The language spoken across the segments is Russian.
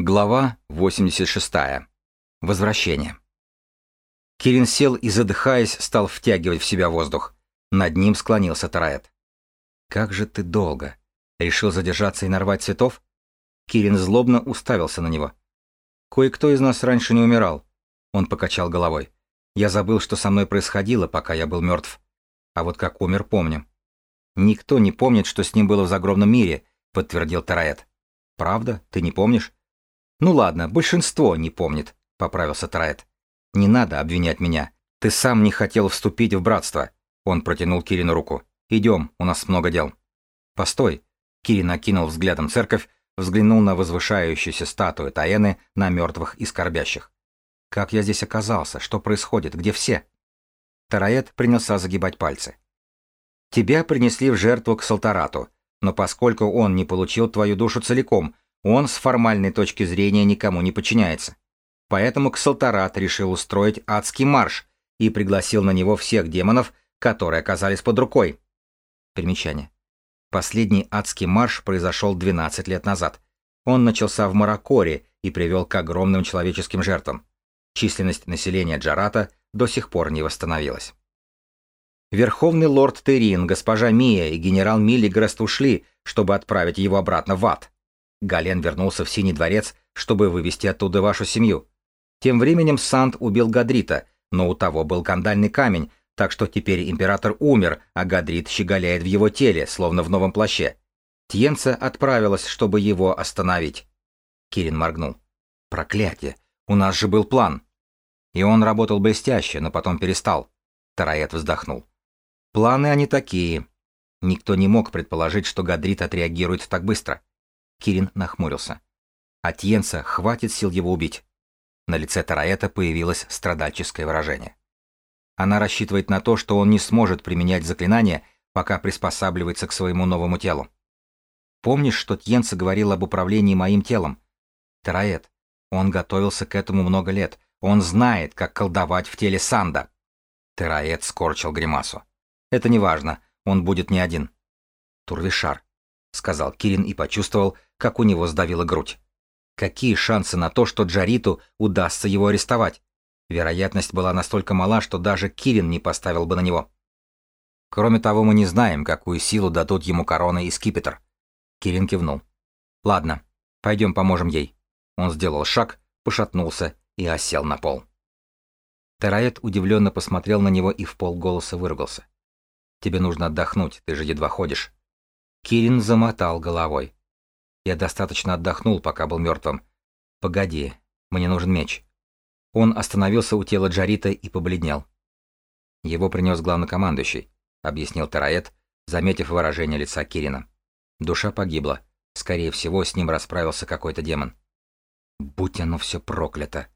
Глава 86. Возвращение. Кирин сел и, задыхаясь, стал втягивать в себя воздух. Над ним склонился Тараэт. «Как же ты долго! Решил задержаться и нарвать цветов?» Кирин злобно уставился на него. «Кое-кто из нас раньше не умирал». Он покачал головой. «Я забыл, что со мной происходило, пока я был мертв. А вот как умер, помню». «Никто не помнит, что с ним было в загробном мире», — подтвердил Тараэт. «Правда? Ты не помнишь?» «Ну ладно, большинство не помнит», — поправился Трайт. «Не надо обвинять меня. Ты сам не хотел вступить в братство». Он протянул Кирину руку. «Идем, у нас много дел». «Постой». Кирин окинул взглядом церковь, взглянул на возвышающуюся статую Таэны на мертвых и скорбящих. «Как я здесь оказался? Что происходит? Где все?» Тараэт принялся загибать пальцы. «Тебя принесли в жертву к Салтарату, но поскольку он не получил твою душу целиком, он с формальной точки зрения никому не подчиняется. Поэтому Ксалтарат решил устроить адский марш и пригласил на него всех демонов, которые оказались под рукой. Примечание. Последний адский марш произошел 12 лет назад. Он начался в Маракоре и привел к огромным человеческим жертвам. Численность населения Джарата до сих пор не восстановилась. Верховный лорд Терин, госпожа Мия и генерал Миллигрест ушли, чтобы отправить его обратно в ад. Гален вернулся в Синий дворец, чтобы вывести оттуда вашу семью. Тем временем Санд убил Гадрита, но у того был кандальный камень, так что теперь император умер, а Гадрит щеголяет в его теле, словно в новом плаще. Тьенца отправилась, чтобы его остановить. Кирин моргнул. Проклятие! У нас же был план. И он работал блестяще, но потом перестал. Тараэт вздохнул. Планы они такие. Никто не мог предположить, что Гадрит отреагирует так быстро. Кирин нахмурился. От Йенса хватит сил его убить. На лице Тараэта появилось страдальческое выражение. Она рассчитывает на то, что он не сможет применять заклинания, пока приспосабливается к своему новому телу. Помнишь, что Тьенса говорил об управлении моим телом? Тараэт, он готовился к этому много лет. Он знает, как колдовать в теле Санда. Тараэт скорчил гримасу. Это не важно, он будет не один. Турвишар, сказал Кирин и почувствовал, как у него сдавила грудь. Какие шансы на то, что Джариту удастся его арестовать? Вероятность была настолько мала, что даже Кирин не поставил бы на него. Кроме того, мы не знаем, какую силу дадут ему корона и скипетр. Кирин кивнул. Ладно, пойдем поможем ей. Он сделал шаг, пошатнулся и осел на пол. Тараэт удивленно посмотрел на него и в полголоса выругался. «Тебе нужно отдохнуть, ты же едва ходишь». Кирин замотал головой. Я достаточно отдохнул, пока был мертвым. Погоди, мне нужен меч. Он остановился у тела Джарита и побледнел. Его принес главнокомандующий, объяснил Тараэт, заметив выражение лица Кирина. Душа погибла. Скорее всего, с ним расправился какой-то демон. Будь оно все проклято.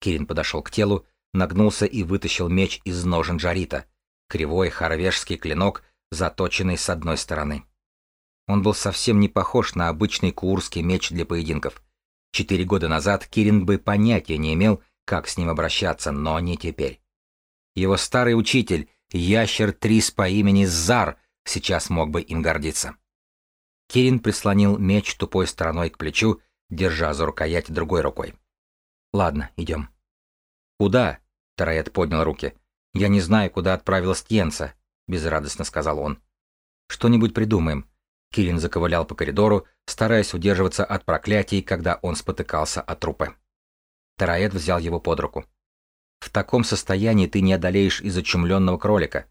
Кирин подошел к телу, нагнулся и вытащил меч из ножен Джарита. Кривой харвежский клинок, заточенный с одной стороны. Он был совсем не похож на обычный курский меч для поединков. Четыре года назад Кирин бы понятия не имел, как с ним обращаться, но не теперь. Его старый учитель, ящер Трис по имени Зар, сейчас мог бы им гордиться. Кирин прислонил меч тупой стороной к плечу, держа за рукоять другой рукой. «Ладно, идем». «Куда?» — Тараэт поднял руки. «Я не знаю, куда отправилась Тьенца», — безрадостно сказал он. «Что-нибудь придумаем. Килин заковылял по коридору, стараясь удерживаться от проклятий, когда он спотыкался от трупы. Тараэт взял его под руку. «В таком состоянии ты не одолеешь изочумленного кролика».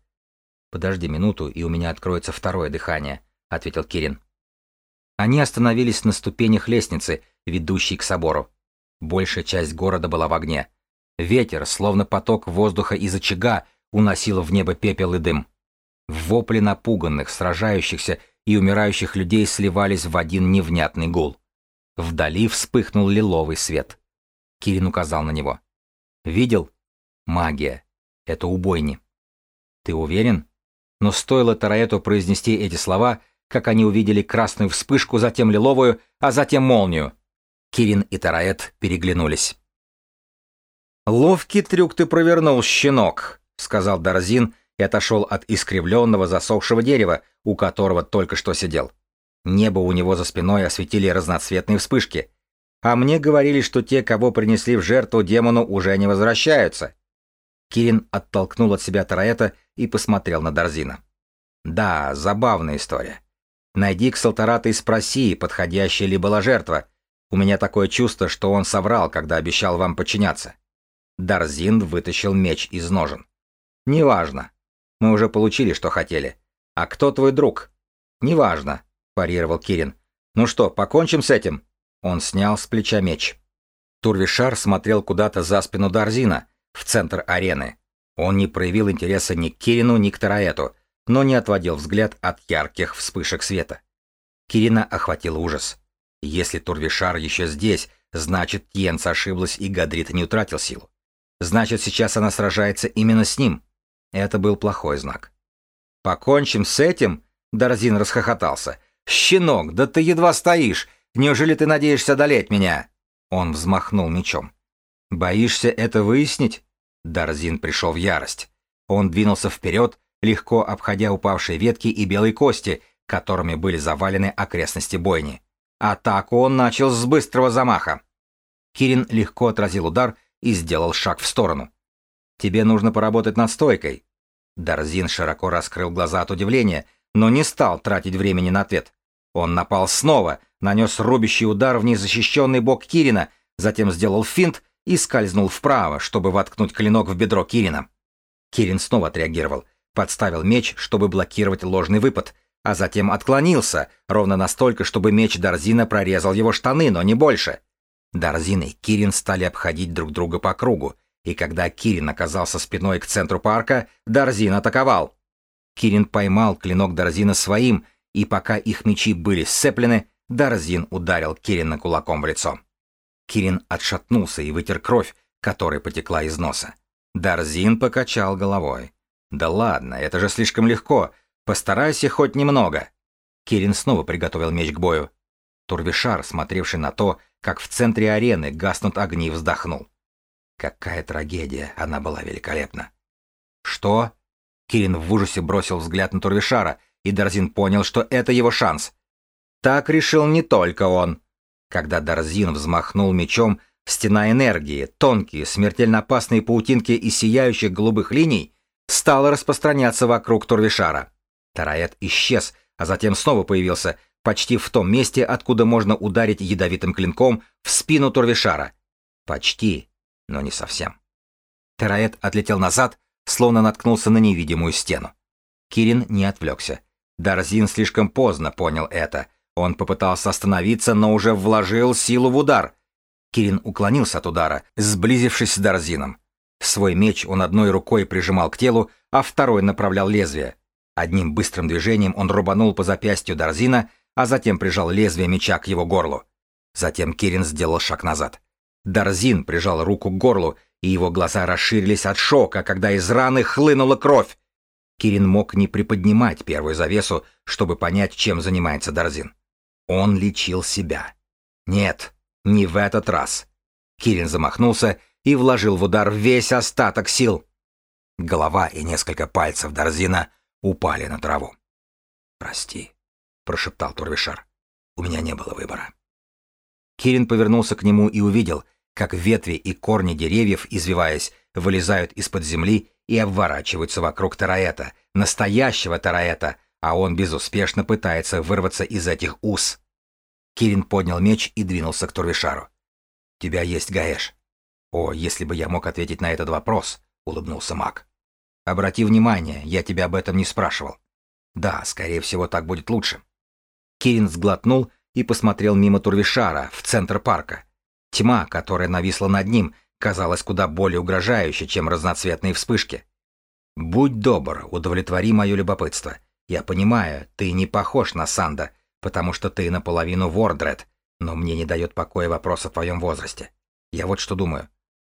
«Подожди минуту, и у меня откроется второе дыхание», — ответил Кирин. Они остановились на ступенях лестницы, ведущей к собору. Большая часть города была в огне. Ветер, словно поток воздуха из очага, уносил в небо пепел и дым. Вопли напуганных, сражающихся и умирающих людей сливались в один невнятный гул. Вдали вспыхнул лиловый свет. Кирин указал на него. «Видел? Магия. Это убойни». «Ты уверен?» Но стоило Тараэту произнести эти слова, как они увидели красную вспышку, затем лиловую, а затем молнию. Кирин и Тараэт переглянулись. «Ловкий трюк ты провернул, щенок», — сказал Дарзин, и отошел от искривленного засохшего дерева, у которого только что сидел. Небо у него за спиной осветили разноцветные вспышки. А мне говорили, что те, кого принесли в жертву демону, уже не возвращаются. Кирин оттолкнул от себя Тараэта и посмотрел на Дарзина. Да, забавная история. Найди Ксалтарата и спроси, подходящая ли была жертва. У меня такое чувство, что он соврал, когда обещал вам подчиняться. Дарзин вытащил меч из ножен. Неважно. Мы уже получили, что хотели. А кто твой друг? Неважно, парировал Кирин. Ну что, покончим с этим? Он снял с плеча меч. Турвишар смотрел куда-то за спину Дарзина, в центр арены. Он не проявил интереса ни к Кирину, ни к Тараэту, но не отводил взгляд от ярких вспышек света. Кирина охватил ужас. Если Турвишар еще здесь, значит, Тьенц ошиблась и Гадрит не утратил силу. Значит, сейчас она сражается именно с ним. Это был плохой знак. «Покончим с этим?» — Дарзин расхохотался. «Щенок, да ты едва стоишь! Неужели ты надеешься одолеть меня?» Он взмахнул мечом. «Боишься это выяснить?» Дарзин пришел в ярость. Он двинулся вперед, легко обходя упавшие ветки и белые кости, которыми были завалены окрестности бойни. Атаку он начал с быстрого замаха. Кирин легко отразил удар и сделал шаг в сторону. «Тебе нужно поработать над стойкой». Дарзин широко раскрыл глаза от удивления, но не стал тратить времени на ответ. Он напал снова, нанес рубящий удар в незащищенный бок Кирина, затем сделал финт и скользнул вправо, чтобы воткнуть клинок в бедро Кирина. Кирин снова отреагировал, подставил меч, чтобы блокировать ложный выпад, а затем отклонился, ровно настолько, чтобы меч Дарзина прорезал его штаны, но не больше. Дарзин и Кирин стали обходить друг друга по кругу, и когда Кирин оказался спиной к центру парка, Дарзин атаковал. Кирин поймал клинок Дарзина своим, и пока их мечи были сцеплены, Дарзин ударил Кирина кулаком в лицо. Кирин отшатнулся и вытер кровь, которая потекла из носа. Дарзин покачал головой. «Да ладно, это же слишком легко. Постарайся хоть немного». Кирин снова приготовил меч к бою. Турвишар, смотревший на то, как в центре арены гаснут огни, вздохнул. Какая трагедия, она была великолепна. «Что?» Кирин в ужасе бросил взгляд на Турвишара, и Дарзин понял, что это его шанс. Так решил не только он. Когда Дарзин взмахнул мечом, стена энергии, тонкие, смертельно опасные паутинки из сияющих голубых линий, стала распространяться вокруг Турвишара. Тараэт исчез, а затем снова появился, почти в том месте, откуда можно ударить ядовитым клинком в спину Турвишара. Почти, но не совсем. Тараэт отлетел назад, словно наткнулся на невидимую стену. Кирин не отвлекся. Дарзин слишком поздно понял это — он попытался остановиться, но уже вложил силу в удар. Кирин уклонился от удара, сблизившись с Дарзином. Свой меч он одной рукой прижимал к телу, а второй направлял лезвие. Одним быстрым движением он рубанул по запястью Дарзина, а затем прижал лезвие меча к его горлу. Затем Кирин сделал шаг назад. Дарзин прижал руку к горлу, и его глаза расширились от шока, когда из раны хлынула кровь. Кирин мог не приподнимать первую завесу, чтобы понять, чем занимается Дарзин. Он лечил себя. Нет, не в этот раз. Кирин замахнулся и вложил в удар весь остаток сил. Голова и несколько пальцев Дарзина упали на траву. «Прости», — прошептал Турвишар. «У меня не было выбора». Кирин повернулся к нему и увидел, как ветви и корни деревьев, извиваясь, вылезают из-под земли и обворачиваются вокруг Тараэта, настоящего Тараэта, а он безуспешно пытается вырваться из этих уз. Кирин поднял меч и двинулся к Турвишару. «Тебя есть Гаэш». «О, если бы я мог ответить на этот вопрос», — улыбнулся маг. «Обрати внимание, я тебя об этом не спрашивал». «Да, скорее всего, так будет лучше». Кирин сглотнул и посмотрел мимо Турвишара, в центр парка. Тьма, которая нависла над ним, казалась куда более угрожающей, чем разноцветные вспышки. «Будь добр, удовлетвори мое любопытство. Я понимаю, ты не похож на Санда, потому что ты наполовину Вордред, но мне не дает покоя вопрос о твоем возрасте. Я вот что думаю.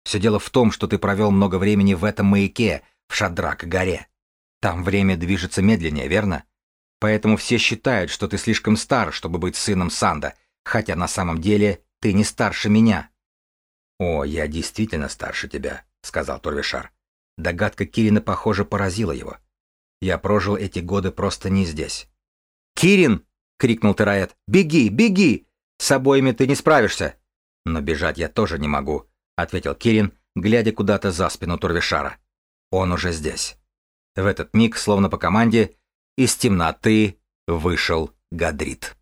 Все дело в том, что ты провел много времени в этом маяке, в Шадрак-горе. Там время движется медленнее, верно? Поэтому все считают, что ты слишком стар, чтобы быть сыном Санда, хотя на самом деле ты не старше меня. «О, я действительно старше тебя», — сказал Турвишар. Догадка Кирина, похоже, поразила его. Я прожил эти годы просто не здесь. «Кирин!» — крикнул Тераэт. «Беги, беги! С обоими ты не справишься!» «Но бежать я тоже не могу», — ответил Кирин, глядя куда-то за спину Турвишара. «Он уже здесь». В этот миг, словно по команде, из темноты вышел Гадрит.